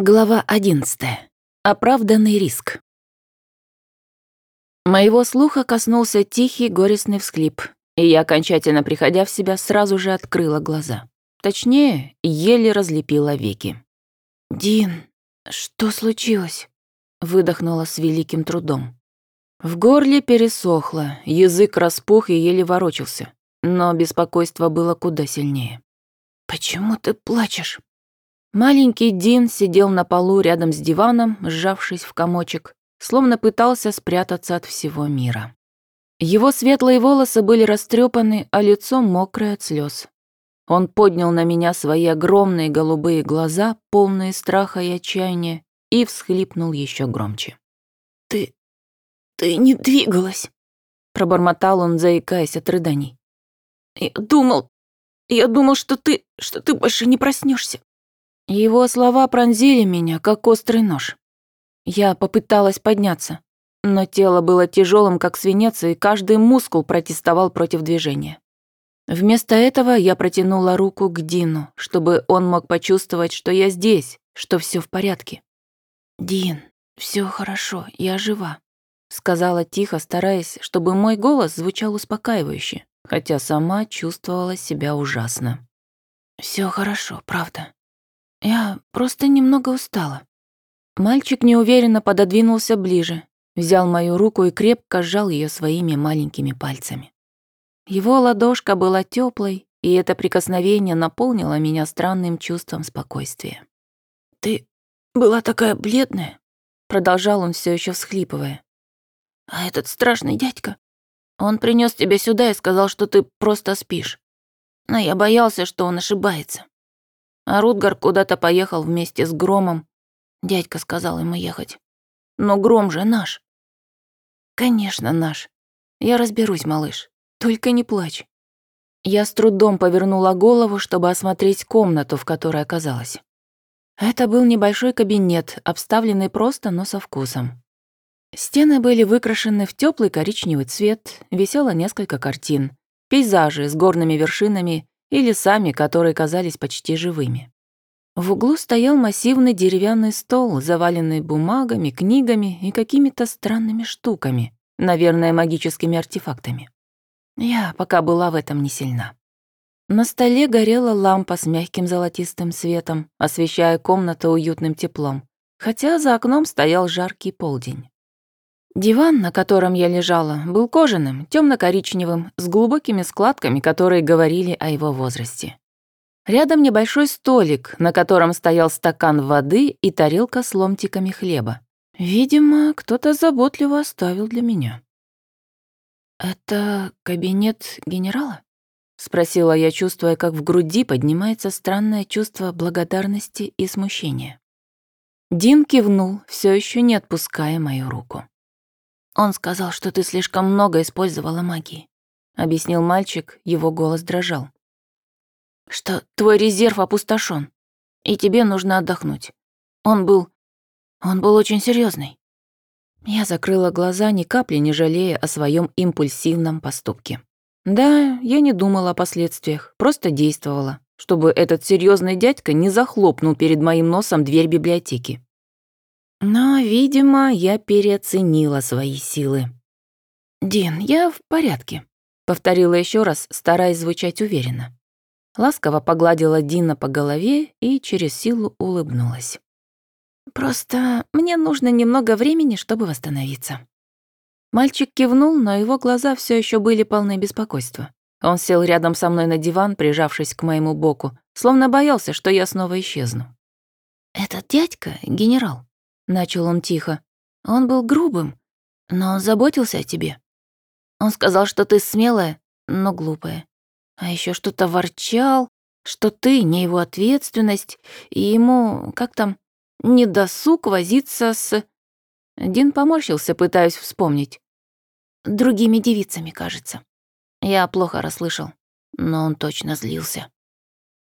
Глава 11. Оправданный риск. Моего слуха коснулся тихий горестный всхлип, и я, окончательно приходя в себя, сразу же открыла глаза. Точнее, еле разлепила веки. «Дин, что случилось?» — выдохнула с великим трудом. В горле пересохло, язык распух и еле ворочался, но беспокойство было куда сильнее. «Почему ты плачешь?» Маленький Дин сидел на полу рядом с диваном, сжавшись в комочек, словно пытался спрятаться от всего мира. Его светлые волосы были растрепаны, а лицо мокрое от слез. Он поднял на меня свои огромные голубые глаза, полные страха и отчаяния, и всхлипнул еще громче. «Ты... ты не двигалась», — пробормотал он, заикаясь от рыданий. «Я думал... я думал, что ты... что ты больше не проснешься. Его слова пронзили меня, как острый нож. Я попыталась подняться, но тело было тяжелым, как свинец, и каждый мускул протестовал против движения. Вместо этого я протянула руку к Дину, чтобы он мог почувствовать, что я здесь, что все в порядке. «Дин, все хорошо, я жива», — сказала тихо, стараясь, чтобы мой голос звучал успокаивающе, хотя сама чувствовала себя ужасно. Все хорошо, правда. Я просто немного устала. Мальчик неуверенно пододвинулся ближе, взял мою руку и крепко сжал ее своими маленькими пальцами. Его ладошка была теплой, и это прикосновение наполнило меня странным чувством спокойствия. «Ты была такая бледная», — продолжал он все еще всхлипывая. «А этот страшный дядька, он принес тебя сюда и сказал, что ты просто спишь. Но я боялся, что он ошибается. А Рутгар куда-то поехал вместе с Громом. Дядька сказал ему ехать. Но Гром же наш. Конечно, наш. Я разберусь, малыш. Только не плачь. Я с трудом повернула голову, чтобы осмотреть комнату, в которой оказалась. Это был небольшой кабинет, обставленный просто, но со вкусом. Стены были выкрашены в теплый коричневый цвет, висело несколько картин, пейзажи с горными вершинами и лесами, которые казались почти живыми. В углу стоял массивный деревянный стол, заваленный бумагами, книгами и какими-то странными штуками, наверное, магическими артефактами. Я пока была в этом не сильна. На столе горела лампа с мягким золотистым светом, освещая комнату уютным теплом, хотя за окном стоял жаркий полдень. Диван, на котором я лежала, был кожаным, темно-коричневым, с глубокими складками, которые говорили о его возрасте. Рядом небольшой столик, на котором стоял стакан воды и тарелка с ломтиками хлеба. Видимо, кто-то заботливо оставил для меня. «Это кабинет генерала?» — спросила я, чувствуя, как в груди поднимается странное чувство благодарности и смущения. Дин кивнул, все еще не отпуская мою руку. «Он сказал, что ты слишком много использовала магии», — объяснил мальчик, его голос дрожал. «Что твой резерв опустошен, и тебе нужно отдохнуть. Он был... он был очень серьезный. Я закрыла глаза, ни капли не жалея о своем импульсивном поступке. Да, я не думала о последствиях, просто действовала, чтобы этот серьезный дядька не захлопнул перед моим носом дверь библиотеки. Но, видимо, я переоценила свои силы. «Дин, я в порядке», — повторила еще раз, стараясь звучать уверенно. Ласково погладила Дина по голове и через силу улыбнулась. «Просто мне нужно немного времени, чтобы восстановиться». Мальчик кивнул, но его глаза все еще были полны беспокойства. Он сел рядом со мной на диван, прижавшись к моему боку, словно боялся, что я снова исчезну. «Этот дядька — генерал. Начал он тихо. Он был грубым, но он заботился о тебе. Он сказал, что ты смелая, но глупая. А еще что-то ворчал, что ты не его ответственность, и ему, как там, не досуг возиться с... Дин поморщился, пытаясь вспомнить. Другими девицами, кажется. Я плохо расслышал, но он точно злился.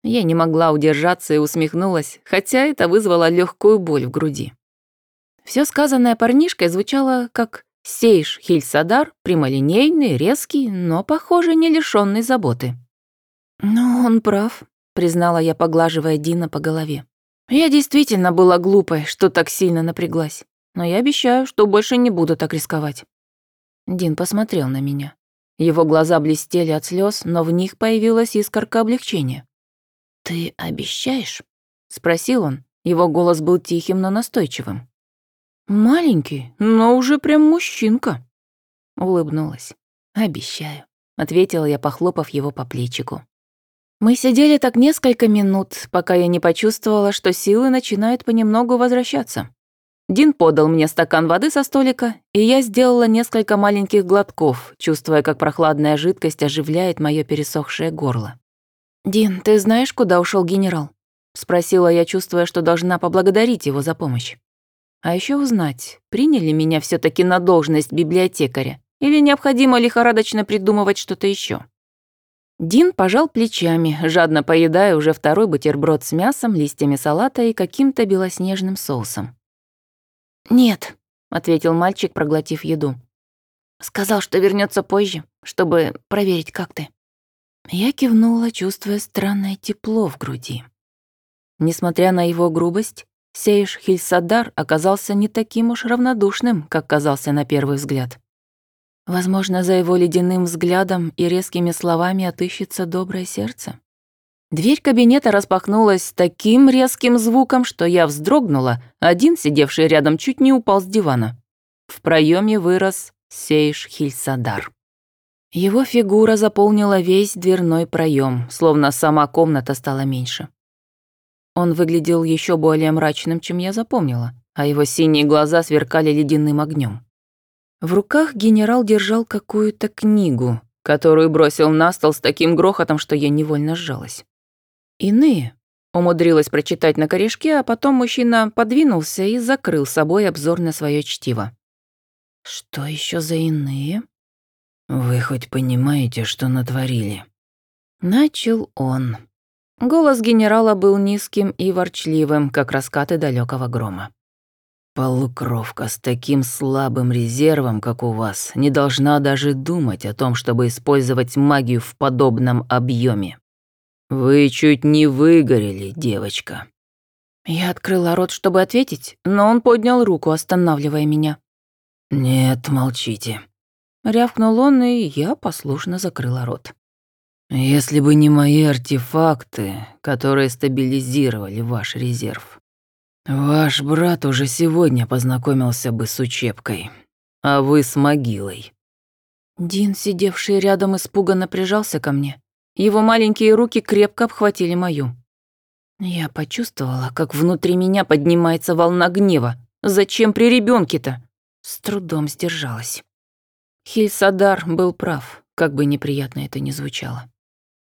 Я не могла удержаться и усмехнулась, хотя это вызвало легкую боль в груди. Все сказанное парнишкой звучало как Сейш Хильсадар, прямолинейный, резкий, но, похоже, не лишённый заботы. «Ну, он прав», — признала я, поглаживая Дина по голове. Я действительно была глупой, что так сильно напряглась. Но я обещаю, что больше не буду так рисковать. Дин посмотрел на меня. Его глаза блестели от слез, но в них появилась искорка облегчения. «Ты обещаешь?» — спросил он. Его голос был тихим, но настойчивым. «Маленький, но уже прям мужчинка», — улыбнулась. «Обещаю», — ответила я, похлопав его по плечику. Мы сидели так несколько минут, пока я не почувствовала, что силы начинают понемногу возвращаться. Дин подал мне стакан воды со столика, и я сделала несколько маленьких глотков, чувствуя, как прохладная жидкость оживляет мое пересохшее горло. «Дин, ты знаешь, куда ушел генерал?» — спросила я, чувствуя, что должна поблагодарить его за помощь. А еще узнать, приняли меня все таки на должность библиотекаря или необходимо лихорадочно придумывать что-то еще. Дин пожал плечами, жадно поедая уже второй бутерброд с мясом, листьями салата и каким-то белоснежным соусом. «Нет», — ответил мальчик, проглотив еду. «Сказал, что вернется позже, чтобы проверить, как ты». Я кивнула, чувствуя странное тепло в груди. Несмотря на его грубость, Сейш Хильсадар оказался не таким уж равнодушным, как казался на первый взгляд. Возможно, за его ледяным взглядом и резкими словами отыщется доброе сердце. Дверь кабинета распахнулась таким резким звуком, что я вздрогнула, один, сидевший рядом, чуть не упал с дивана. В проеме вырос Сейш Хильсадар. Его фигура заполнила весь дверной проем, словно сама комната стала меньше. Он выглядел еще более мрачным, чем я запомнила, а его синие глаза сверкали ледяным огнем. В руках генерал держал какую-то книгу, которую бросил на стол с таким грохотом, что я невольно сжалась. «Иные», — умудрилась прочитать на корешке, а потом мужчина подвинулся и закрыл собой обзор на свое чтиво. «Что еще за иные?» «Вы хоть понимаете, что натворили?» Начал он. Голос генерала был низким и ворчливым, как раскаты далекого грома. Полукровка с таким слабым резервом, как у вас, не должна даже думать о том, чтобы использовать магию в подобном объеме. Вы чуть не выгорели, девочка. Я открыла рот, чтобы ответить, но он поднял руку, останавливая меня. Нет, молчите. Рявкнул он, и я послушно закрыла рот. Если бы не мои артефакты, которые стабилизировали ваш резерв, «Ваш брат уже сегодня познакомился бы с учебкой, а вы с могилой». Дин, сидевший рядом, испуганно прижался ко мне. Его маленькие руки крепко обхватили мою. Я почувствовала, как внутри меня поднимается волна гнева. Зачем при ребенке то С трудом сдержалась. Хильсадар был прав, как бы неприятно это ни звучало.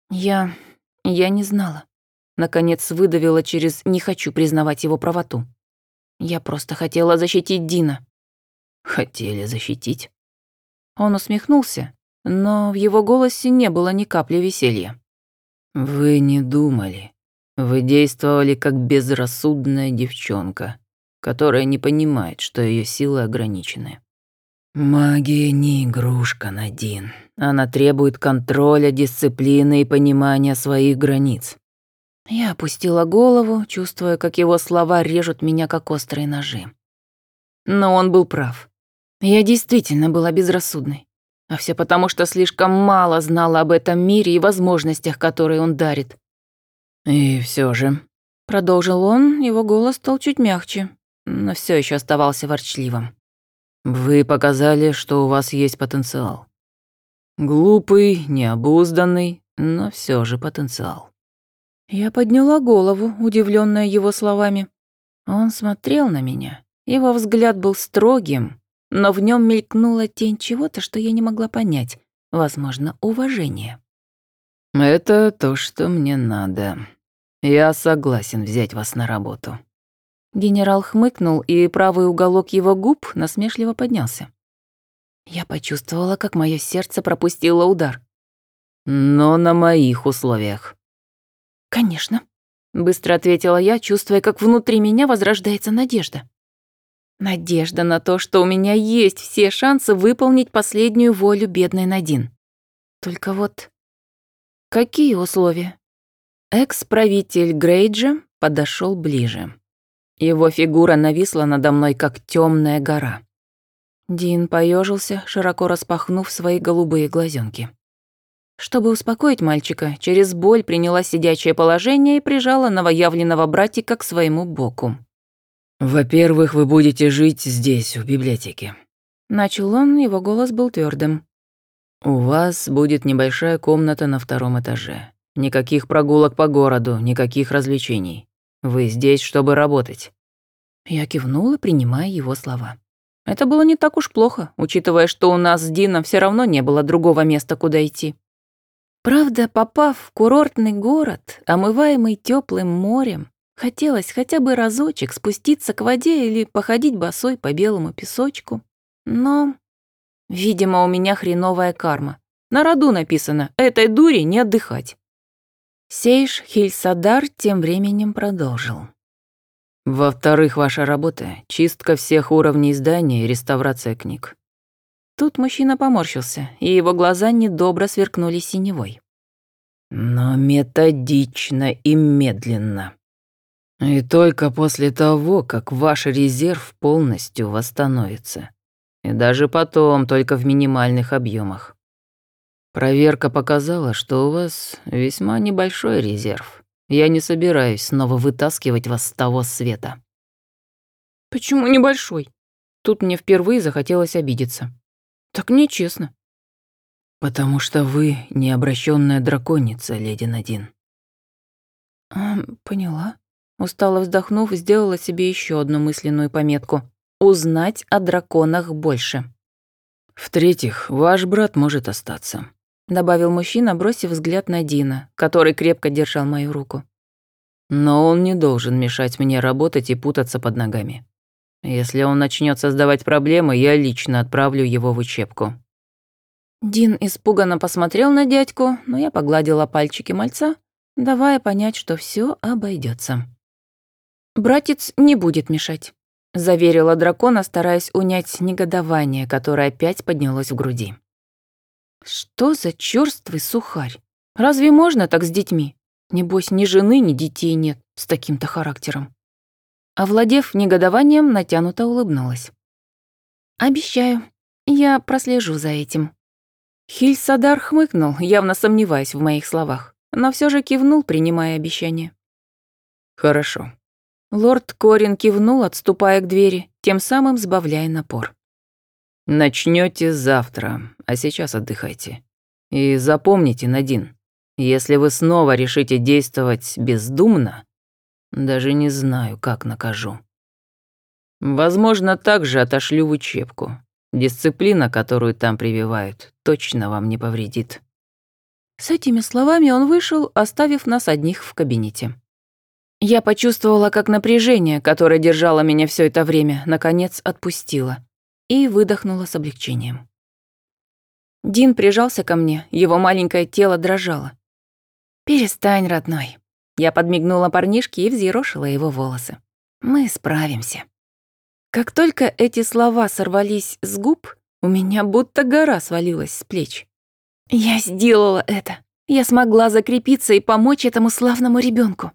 Я... я не знала. Наконец выдавила через «не хочу признавать его правоту». Я просто хотела защитить Дина. Хотели защитить. Он усмехнулся, но в его голосе не было ни капли веселья. «Вы не думали. Вы действовали как безрассудная девчонка, которая не понимает, что ее силы ограничены. Магия не игрушка, Надин. Она требует контроля, дисциплины и понимания своих границ. Я опустила голову, чувствуя, как его слова режут меня, как острые ножи. Но он был прав. Я действительно была безрассудной. А все потому, что слишком мало знала об этом мире и возможностях, которые он дарит. И все же, продолжил он, его голос стал чуть мягче, но все еще оставался ворчливым. Вы показали, что у вас есть потенциал. Глупый, необузданный, но все же потенциал. Я подняла голову, удивленная его словами. Он смотрел на меня. Его взгляд был строгим, но в нем мелькнула тень чего-то, что я не могла понять. Возможно, уважение. «Это то, что мне надо. Я согласен взять вас на работу». Генерал хмыкнул, и правый уголок его губ насмешливо поднялся. Я почувствовала, как мое сердце пропустило удар. «Но на моих условиях». «Конечно», — быстро ответила я, чувствуя, как внутри меня возрождается надежда. Надежда на то, что у меня есть все шансы выполнить последнюю волю бедной Надин. Только вот... Какие условия? Экс-правитель Грейджа подошел ближе. Его фигура нависла надо мной, как темная гора. Дин поежился, широко распахнув свои голубые глазенки. Чтобы успокоить мальчика, через боль приняла сидячее положение и прижала новоявленного братика к своему боку. «Во-первых, вы будете жить здесь, в библиотеке». Начал он, его голос был твердым. «У вас будет небольшая комната на втором этаже. Никаких прогулок по городу, никаких развлечений. Вы здесь, чтобы работать». Я кивнула, принимая его слова. Это было не так уж плохо, учитывая, что у нас с Дином все равно не было другого места, куда идти. Правда, попав в курортный город, омываемый теплым морем, хотелось хотя бы разочек спуститься к воде или походить босой по белому песочку. Но, видимо, у меня хреновая карма. На роду написано «этой дури не отдыхать». Сейш Хильсадар тем временем продолжил. Во-вторых, ваша работа — чистка всех уровней здания и реставрация книг. Тут мужчина поморщился, и его глаза недобро сверкнули синевой. Но методично и медленно. И только после того, как ваш резерв полностью восстановится. И даже потом, только в минимальных объемах. Проверка показала, что у вас весьма небольшой резерв. Я не собираюсь снова вытаскивать вас с того света». «Почему небольшой?» Тут мне впервые захотелось обидеться. «Так нечестно». «Потому что вы необращенная драконица, леди Надин». А, «Поняла». Устало вздохнув, сделала себе еще одну мысленную пометку. «Узнать о драконах больше». «В-третьих, ваш брат может остаться добавил мужчина, бросив взгляд на Дина, который крепко держал мою руку. Но он не должен мешать мне работать и путаться под ногами. Если он начнет создавать проблемы, я лично отправлю его в учебку. Дин испуганно посмотрел на дядьку, но я погладила пальчики мальца, давая понять, что все обойдется. «Братец не будет мешать», — заверила дракона, стараясь унять негодование, которое опять поднялось в груди. Что за чёрствый сухарь? Разве можно так с детьми? Небось, ни жены, ни детей нет с таким-то характером. Овладев негодованием, натянуто улыбнулась. «Обещаю, я прослежу за этим». Хильсадар хмыкнул, явно сомневаясь в моих словах, но все же кивнул, принимая обещание. «Хорошо». Лорд Корин кивнул, отступая к двери, тем самым сбавляя напор. Начнете завтра, а сейчас отдыхайте. И запомните, Надин, если вы снова решите действовать бездумно, даже не знаю, как накажу. Возможно, также отошлю в учебку. Дисциплина, которую там прививают, точно вам не повредит. С этими словами он вышел, оставив нас одних в кабинете. Я почувствовала, как напряжение, которое держало меня все это время, наконец отпустило и выдохнула с облегчением. Дин прижался ко мне, его маленькое тело дрожало. «Перестань, родной». Я подмигнула парнишке и взъерошила его волосы. «Мы справимся». Как только эти слова сорвались с губ, у меня будто гора свалилась с плеч. Я сделала это. Я смогла закрепиться и помочь этому славному ребенку.